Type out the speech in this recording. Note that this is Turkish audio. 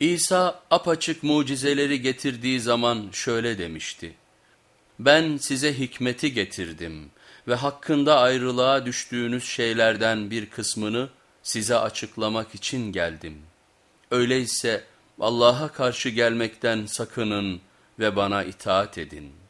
İsa apaçık mucizeleri getirdiği zaman şöyle demişti. Ben size hikmeti getirdim ve hakkında ayrılığa düştüğünüz şeylerden bir kısmını size açıklamak için geldim. Öyleyse Allah'a karşı gelmekten sakının ve bana itaat edin.''